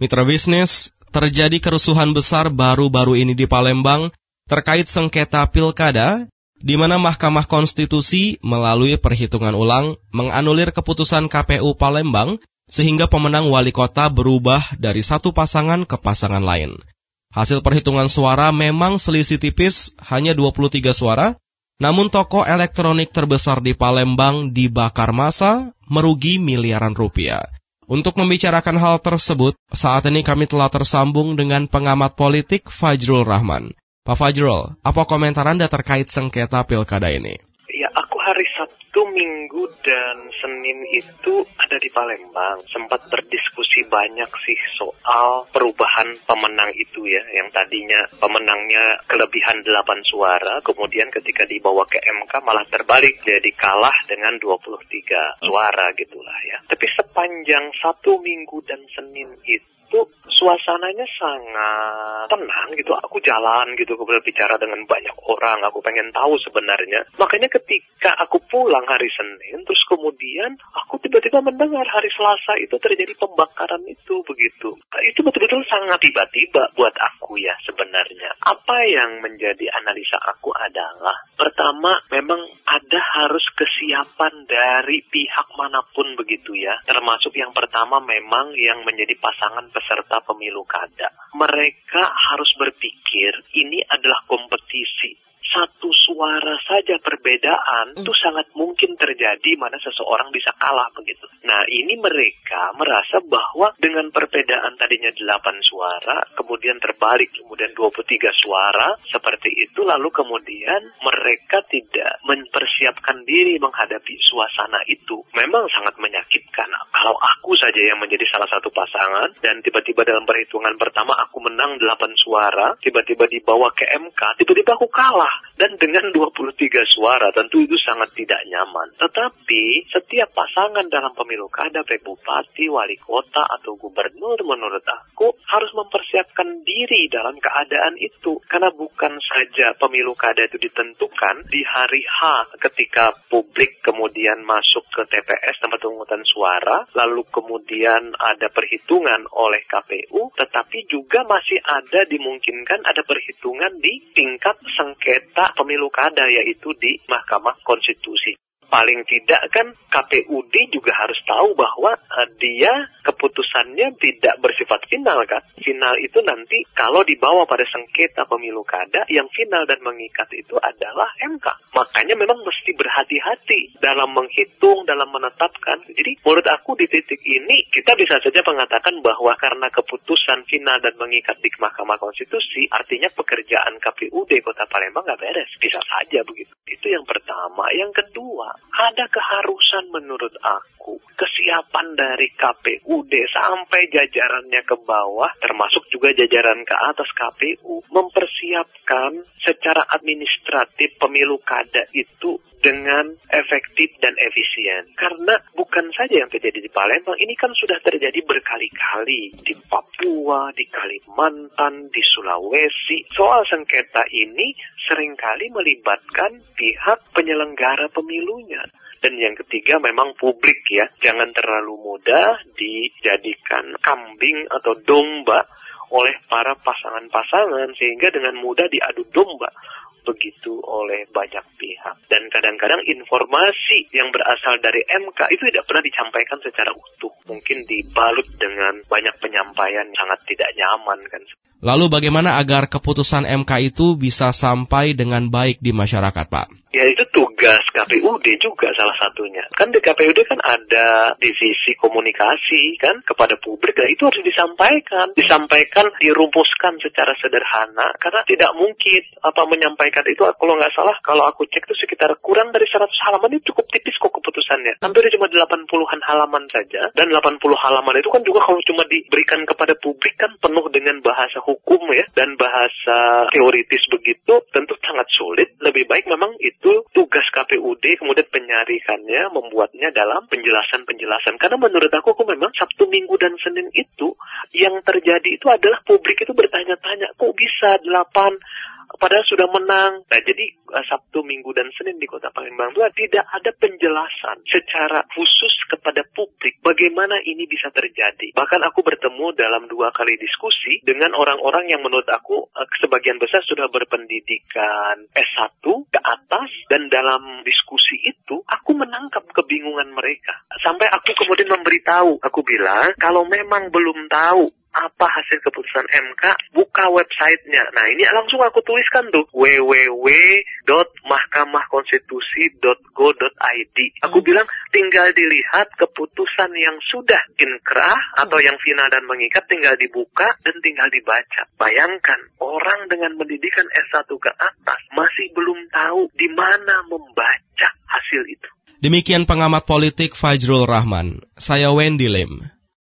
Mitra bisnis, terjadi kerusuhan besar baru-baru ini di Palembang terkait sengketa pilkada di mana Mahkamah Konstitusi melalui perhitungan ulang menganulir keputusan KPU Palembang sehingga pemenang wali kota berubah dari satu pasangan ke pasangan lain. Hasil perhitungan suara memang selisih tipis, hanya 23 suara, namun toko elektronik terbesar di Palembang dibakar masa, merugi miliaran rupiah. Untuk membicarakan hal tersebut, saat ini kami telah tersambung dengan pengamat politik Fajrul Rahman. Pak Fajrul, apa komentar Anda terkait sengketa pilkada ini? Ya, aku hari Sabtu, Minggu, dan Senin itu ada di Palembang. Sempat berdiskusi banyak sih soal perubahan pemenang itu ya. Yang tadinya pemenangnya kelebihan 8 suara, kemudian ketika dibawa ke MK malah terbalik jadi kalah dengan 23 suara gitulah ya. Tapi sepanjang satu minggu dan Senin itu suasananya sangat tenang gitu. Aku jalan gitu, aku berbicara dengan banyak orang. Aku pengen tahu sebenarnya. Makanya ketika aku pulang hari Senin, terus kemudian aku tiba-tiba mendengar hari Selasa itu terjadi pembakaran itu begitu. Itu betul-betul sangat tiba-tiba buat aku ya sebenarnya. Apa yang menjadi analisa aku adalah pertama memang ada harus kesiapan dari pihak mana pun begitu ya. Termasuk yang pertama memang yang menjadi pasangan peserta pemilu kada. Mereka harus berpikir ini adalah kompetisi satu suara saja perbedaan itu hmm. sangat mungkin terjadi mana seseorang bisa kalah begitu. Nah ini mereka merasa bahwa dengan perbedaan tadinya 8 suara, kemudian terbalik kemudian 23 suara, seperti itu lalu kemudian mereka tidak mempersiapkan diri menghadapi suasana itu. Memang sangat menyakitkan. Kalau aku saja yang menjadi salah satu pasangan dan tiba-tiba dalam perhitungan pertama aku menang 8 suara, tiba-tiba dibawa ke MK, tiba-tiba aku kalah dan dengan 23 suara tentu itu sangat tidak nyaman. Tetapi setiap pasangan dalam pemilu kada baik bupati, wali kota atau gubernur menurut aku harus mempersiapkan diri dalam keadaan itu. Karena bukan saja pemilu kada itu ditentukan di hari H ketika publik kemudian masuk ke TPS tempat pemungutan suara, lalu kemudian ada perhitungan oleh KPU, tetapi juga masih ada dimungkinkan ada perhitungan di tingkat sengketa pemilu kada yaitu di Mahkamah Konstitusi paling tidak kan KPUD juga harus tahu bahwa uh, dia keputusannya tidak bersifat final kan. Final itu nanti kalau dibawa pada sengketa pemilu kada, yang final dan mengikat itu adalah MK. Makanya memang mesti berhati-hati dalam menghitung, dalam menetapkan. Jadi menurut aku di titik ini kita bisa saja mengatakan bahwa karena keputusan final dan mengikat di Mahkamah Konstitusi, artinya pekerjaan KPUD Kota Palembang nggak beres. Bisa saja begitu. Itu yang pertama. Yang kedua, ada keharusan menurut aku kesiapan dari KPUD sampai jajarannya ke bawah termasuk juga jajaran ke atas KPU mempersiapkan secara administratif pemilu kada itu dengan efektif dan efisien. Karena bukan saja yang terjadi di Palembang, ini kan sudah terjadi berkali-kali di Papua, di Kalimantan, di Sulawesi. Soal sengketa ini sering kali melibatkan pihak penyelenggara pemilunya. Dan yang ketiga memang publik ya, jangan terlalu mudah dijadikan kambing atau domba oleh para pasangan-pasangan sehingga dengan mudah diadu domba begitu oleh banyak pihak. Dan kadang-kadang informasi yang berasal dari MK itu tidak pernah disampaikan secara utuh. Mungkin dibalut dengan banyak penyampaian sangat tidak nyaman kan. Lalu bagaimana agar keputusan MK itu bisa sampai dengan baik di masyarakat, Pak? Ya itu tugas KPUD juga salah satunya. Kan di KPUD kan ada divisi komunikasi kan kepada publik. Nah itu harus disampaikan. Disampaikan, dirumuskan secara sederhana. Karena tidak mungkin apa menyampaikan itu kalau nggak salah kalau aku cek itu sekitar kurang dari 100 halaman itu cukup tipis kok keputusannya. Hampir cuma 80-an halaman saja. Dan 80 halaman itu kan juga kalau cuma diberikan kepada publik kan penuh dengan bahasa hukum ya. Dan bahasa teoritis begitu tentu sangat sulit. Lebih baik memang itu tugas KPUD kemudian penyarikannya membuatnya dalam penjelasan-penjelasan karena menurut aku aku memang Sabtu Minggu dan Senin itu yang terjadi itu adalah publik itu bertanya-tanya kok bisa delapan padahal sudah menang. Nah, jadi uh, Sabtu, Minggu, dan Senin di kota Palembang itu tidak ada penjelasan secara khusus kepada publik bagaimana ini bisa terjadi. Bahkan aku bertemu dalam dua kali diskusi dengan orang-orang yang menurut aku uh, sebagian besar sudah berpendidikan S1 ke atas dan dalam diskusi itu aku menangkap kebingungan mereka. Sampai aku kemudian memberitahu, aku bilang kalau memang belum tahu apa hasil keputusan MK, buka websitenya. Nah ini langsung aku tuliskan tuh www.mahkamahkonstitusi.go.id. Aku hmm. bilang tinggal dilihat keputusan yang sudah inkrah atau yang final dan mengikat tinggal dibuka dan tinggal dibaca. Bayangkan orang dengan pendidikan S1 ke atas masih belum tahu di mana membaca hasil itu. Demikian pengamat politik Fajrul Rahman. Saya Wendy Lim.